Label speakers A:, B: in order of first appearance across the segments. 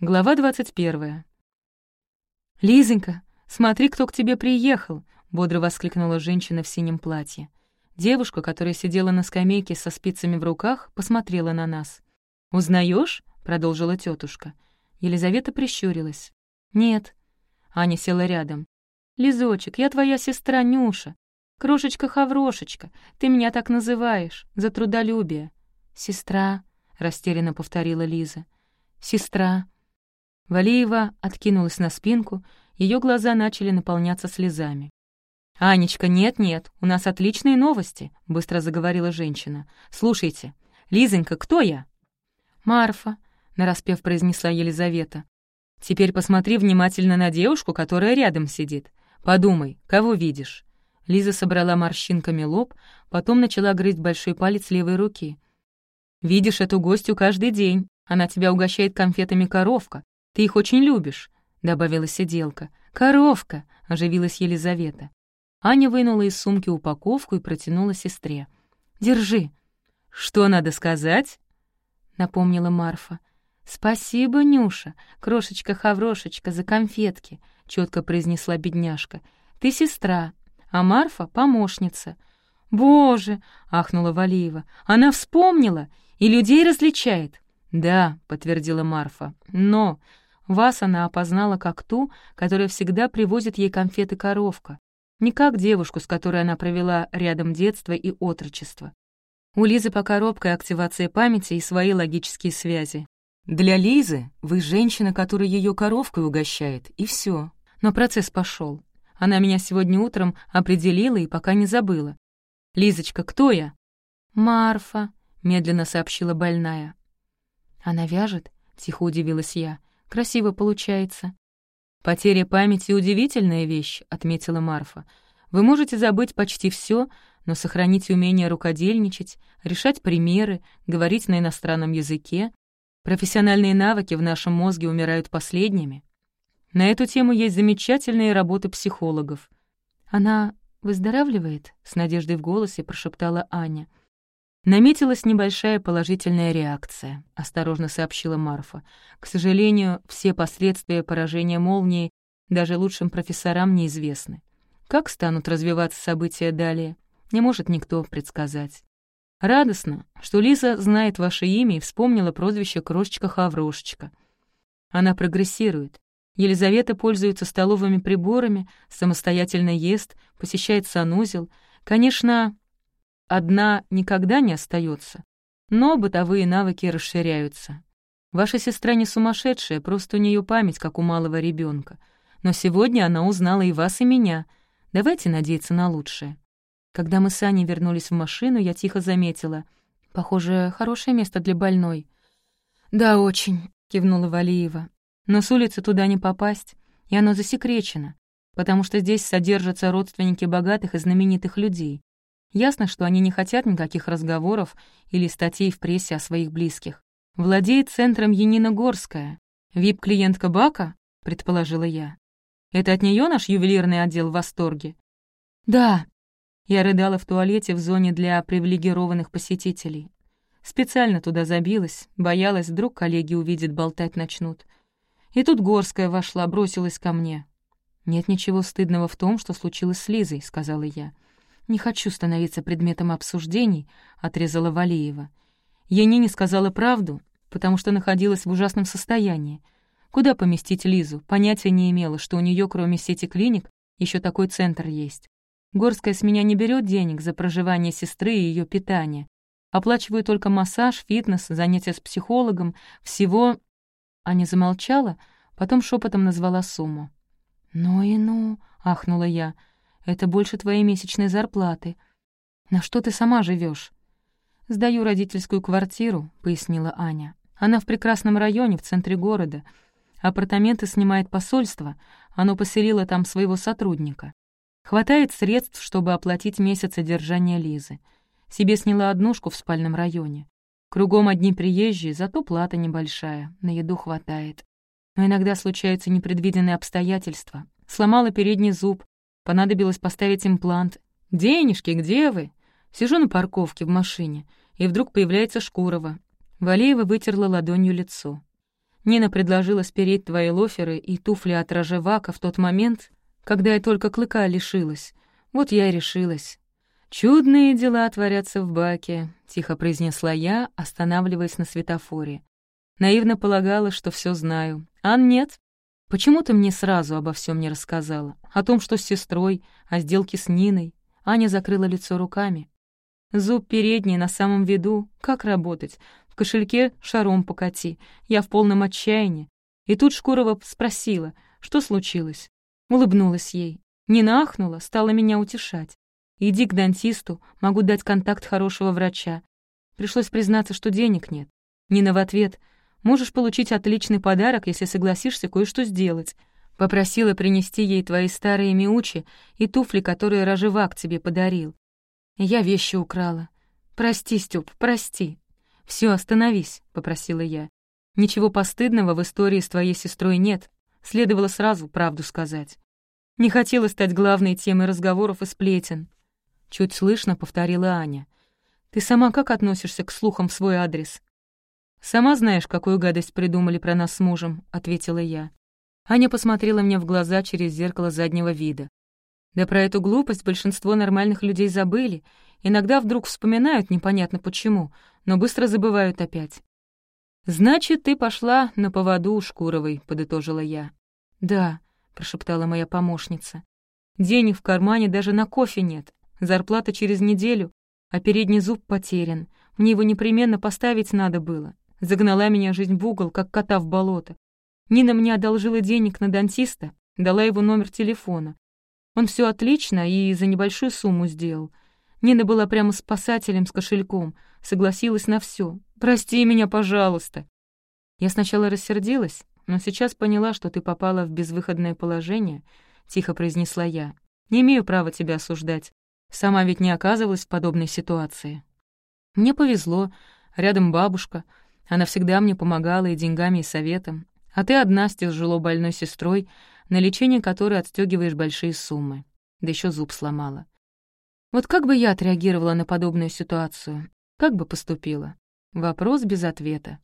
A: Глава 21. «Лизонька, смотри, кто к тебе приехал!» — бодро воскликнула женщина в синем платье. Девушка, которая сидела на скамейке со спицами в руках, посмотрела на нас. Узнаешь? продолжила тетушка. Елизавета прищурилась. «Нет». Аня села рядом. «Лизочек, я твоя сестра Нюша. Крошечка-хаврошечка, ты меня так называешь, за трудолюбие». «Сестра», — растерянно повторила Лиза. «Сестра». Валиева откинулась на спинку, ее глаза начали наполняться слезами. «Анечка, нет-нет, у нас отличные новости», — быстро заговорила женщина. «Слушайте, Лизонька, кто я?» «Марфа», — нараспев произнесла Елизавета. «Теперь посмотри внимательно на девушку, которая рядом сидит. Подумай, кого видишь?» Лиза собрала морщинками лоб, потом начала грызть большой палец левой руки. «Видишь эту гостью каждый день. Она тебя угощает конфетами коровка. Ты их очень любишь», — добавила сиделка. «Коровка!» — оживилась Елизавета. Аня вынула из сумки упаковку и протянула сестре. «Держи». «Что надо сказать?» — напомнила Марфа. «Спасибо, Нюша, крошечка-хаврошечка, за конфетки», — четко произнесла бедняжка. «Ты сестра, а Марфа — помощница». «Боже!» — ахнула Валиева. «Она вспомнила и людей различает». «Да», — подтвердила Марфа, — «но вас она опознала как ту, которая всегда привозит ей конфеты коровка не как девушку, с которой она провела рядом детство и отрочество. У Лизы пока робкая активация памяти и свои логические связи. Для Лизы вы женщина, которая ее коровкой угощает, и все. Но процесс пошел. Она меня сегодня утром определила и пока не забыла. «Лизочка, кто я?» «Марфа», — медленно сообщила больная. «Она вяжет?» — тихо удивилась я. «Красиво получается». «Потеря памяти — удивительная вещь», — отметила Марфа. «Вы можете забыть почти все, но сохранить умение рукодельничать, решать примеры, говорить на иностранном языке. Профессиональные навыки в нашем мозге умирают последними. На эту тему есть замечательные работы психологов. Она выздоравливает?» — с надеждой в голосе прошептала Аня. Наметилась небольшая положительная реакция, осторожно сообщила Марфа. К сожалению, все последствия поражения молнии даже лучшим профессорам неизвестны. Как станут развиваться события далее, не может никто предсказать. Радостно, что Лиза знает ваше имя и вспомнила прозвище Крошечка-Хаврошечка. Она прогрессирует. Елизавета пользуется столовыми приборами, самостоятельно ест, посещает санузел. Конечно, Одна никогда не остается, но бытовые навыки расширяются. Ваша сестра не сумасшедшая, просто у нее память, как у малого ребенка. Но сегодня она узнала и вас, и меня. Давайте надеяться на лучшее. Когда мы с Аней вернулись в машину, я тихо заметила. Похоже, хорошее место для больной. «Да, очень», — кивнула Валиева. «Но с улицы туда не попасть, и оно засекречено, потому что здесь содержатся родственники богатых и знаменитых людей. Ясно, что они не хотят никаких разговоров или статей в прессе о своих близких. Владеет центром Янина Горская. Вип-клиентка Бака, предположила я. Это от нее наш ювелирный отдел в восторге? Да. Я рыдала в туалете в зоне для привилегированных посетителей. Специально туда забилась, боялась, вдруг коллеги увидят, болтать начнут. И тут Горская вошла, бросилась ко мне. «Нет ничего стыдного в том, что случилось с Лизой», — сказала я. «Не хочу становиться предметом обсуждений», — отрезала Валеева. Я не сказала правду, потому что находилась в ужасном состоянии. Куда поместить Лизу? Понятия не имела, что у нее, кроме сети клиник, еще такой центр есть. Горская с меня не берет денег за проживание сестры и ее питание. Оплачиваю только массаж, фитнес, занятия с психологом, всего... Аня замолчала, потом шепотом назвала сумму. «Ну и ну», — ахнула я, — это больше твоей месячной зарплаты. На что ты сама живешь? «Сдаю родительскую квартиру», — пояснила Аня. «Она в прекрасном районе, в центре города. Апартаменты снимает посольство, оно поселило там своего сотрудника. Хватает средств, чтобы оплатить месяц содержания Лизы. Себе сняла однушку в спальном районе. Кругом одни приезжие, зато плата небольшая, на еду хватает. Но иногда случаются непредвиденные обстоятельства. Сломала передний зуб, Понадобилось поставить имплант. «Денежки, где вы?» Сижу на парковке в машине, и вдруг появляется Шкурова. Валеева вытерла ладонью лицо. Нина предложила спереть твои лоферы и туфли от Рожевака в тот момент, когда я только клыка лишилась. Вот я и решилась. «Чудные дела творятся в баке», — тихо произнесла я, останавливаясь на светофоре. Наивно полагала, что все знаю. А нет. Почему ты мне сразу обо всем не рассказала? О том, что с сестрой, о сделке с Ниной? Аня закрыла лицо руками. Зуб передний на самом виду. Как работать? В кошельке шаром покати. Я в полном отчаянии. И тут Шкурова спросила, что случилось. Улыбнулась ей. Не нахнула, стала меня утешать. Иди к дантисту, могу дать контакт хорошего врача. Пришлось признаться, что денег нет. Нина в ответ «Можешь получить отличный подарок, если согласишься кое-что сделать». Попросила принести ей твои старые мяучи и туфли, которые Рожевак тебе подарил. Я вещи украла. Прости, Стёп, прости. Все, остановись», — попросила я. «Ничего постыдного в истории с твоей сестрой нет. Следовало сразу правду сказать. Не хотела стать главной темой разговоров и сплетен. Чуть слышно повторила Аня. «Ты сама как относишься к слухам в свой адрес?» «Сама знаешь, какую гадость придумали про нас с мужем», — ответила я. Аня посмотрела мне в глаза через зеркало заднего вида. Да про эту глупость большинство нормальных людей забыли, иногда вдруг вспоминают непонятно почему, но быстро забывают опять. «Значит, ты пошла на поводу у Шкуровой», — подытожила я. «Да», — прошептала моя помощница. «Денег в кармане даже на кофе нет. Зарплата через неделю, а передний зуб потерян. Мне его непременно поставить надо было. Загнала меня жизнь в угол, как кота в болото. Нина мне одолжила денег на дантиста, дала его номер телефона. Он все отлично и за небольшую сумму сделал. Нина была прямо спасателем с кошельком, согласилась на все. «Прости меня, пожалуйста». Я сначала рассердилась, но сейчас поняла, что ты попала в безвыходное положение, — тихо произнесла я. «Не имею права тебя осуждать. Сама ведь не оказывалась в подобной ситуации. Мне повезло, рядом бабушка. Она всегда мне помогала и деньгами, и советом. А ты одна с тяжело больной сестрой, на лечение которой отстегиваешь большие суммы. Да еще зуб сломала. Вот как бы я отреагировала на подобную ситуацию? Как бы поступила? Вопрос без ответа.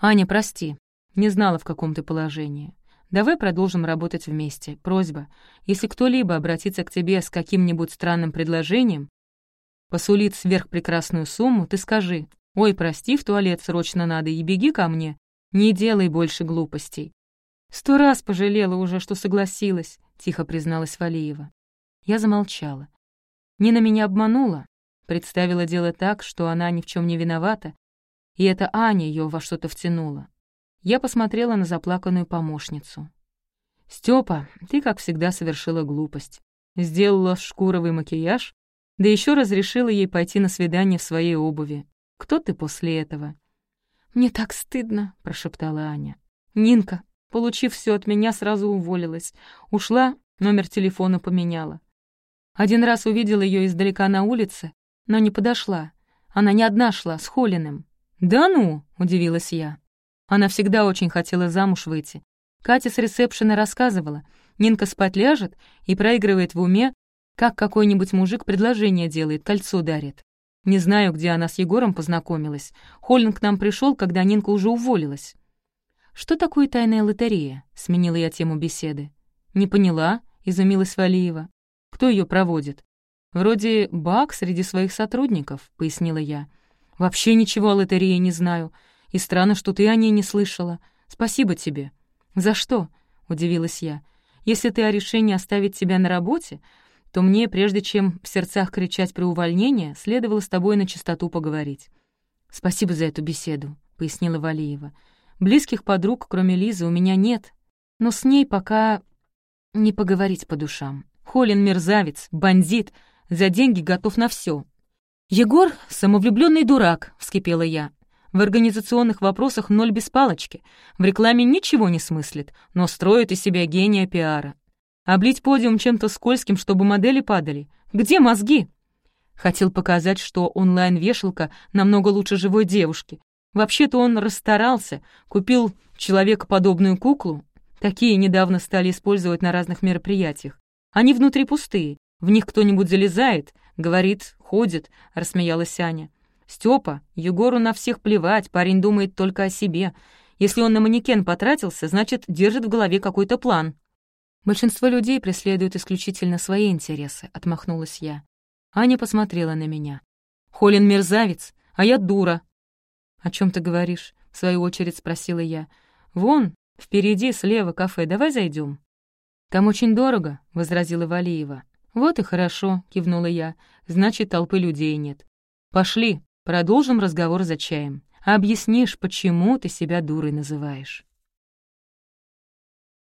A: «Аня, прости, не знала, в каком ты положении. Давай продолжим работать вместе. Просьба. Если кто-либо обратится к тебе с каким-нибудь странным предложением, посулит сверхпрекрасную сумму, ты скажи, «Ой, прости, в туалет срочно надо, и беги ко мне. Не делай больше глупостей». «Сто раз пожалела уже, что согласилась», — тихо призналась Валиева. Я замолчала. Нина меня обманула, представила дело так, что она ни в чем не виновата, и это Аня ее во что-то втянула. Я посмотрела на заплаканную помощницу. «Стёпа, ты, как всегда, совершила глупость. Сделала шкуровый макияж, да еще разрешила ей пойти на свидание в своей обуви. Кто ты после этого?» «Мне так стыдно», — прошептала Аня. «Нинка, получив все от меня, сразу уволилась. Ушла, номер телефона поменяла. Один раз увидела ее издалека на улице, но не подошла. Она не одна шла, с Холиным. «Да ну!» — удивилась я. Она всегда очень хотела замуж выйти. Катя с ресепшена рассказывала. Нинка спать ляжет и проигрывает в уме, как какой-нибудь мужик предложение делает, кольцо дарит. Не знаю, где она с Егором познакомилась. Холлинг к нам пришел, когда Нинка уже уволилась. «Что такое тайная лотерея?» — сменила я тему беседы. «Не поняла», — изумилась Валиева. «Кто ее проводит?» «Вроде бак среди своих сотрудников», — пояснила я. «Вообще ничего о лотерее не знаю. И странно, что ты о ней не слышала. Спасибо тебе». «За что?» — удивилась я. «Если ты о решении оставить тебя на работе, то мне, прежде чем в сердцах кричать при увольнении, следовало с тобой на чистоту поговорить». «Спасибо за эту беседу», — пояснила Валиева. «Близких подруг, кроме Лизы, у меня нет, но с ней пока не поговорить по душам. Холин мерзавец, бандит, за деньги готов на все. «Егор — самовлюбленный дурак», — вскипела я. В организационных вопросах ноль без палочки. В рекламе ничего не смыслит, но строит из себя гения пиара. Облить подиум чем-то скользким, чтобы модели падали. Где мозги? Хотел показать, что онлайн-вешалка намного лучше живой девушки. Вообще-то он расстарался, купил человекоподобную куклу. Такие недавно стали использовать на разных мероприятиях. Они внутри пустые, в них кто-нибудь залезает, говорит, ходит, рассмеялась Аня. Степа, Егору на всех плевать, парень думает только о себе. Если он на манекен потратился, значит, держит в голове какой-то план». «Большинство людей преследуют исключительно свои интересы», — отмахнулась я. Аня посмотрела на меня. «Холин мерзавец, а я дура». «О чем ты говоришь?» — в свою очередь спросила я. «Вон, впереди, слева кафе, давай зайдем. «Там очень дорого», — возразила Валиева. «Вот и хорошо», — кивнула я. «Значит, толпы людей нет. Пошли, продолжим разговор за чаем. Объяснишь, почему ты себя дурой называешь».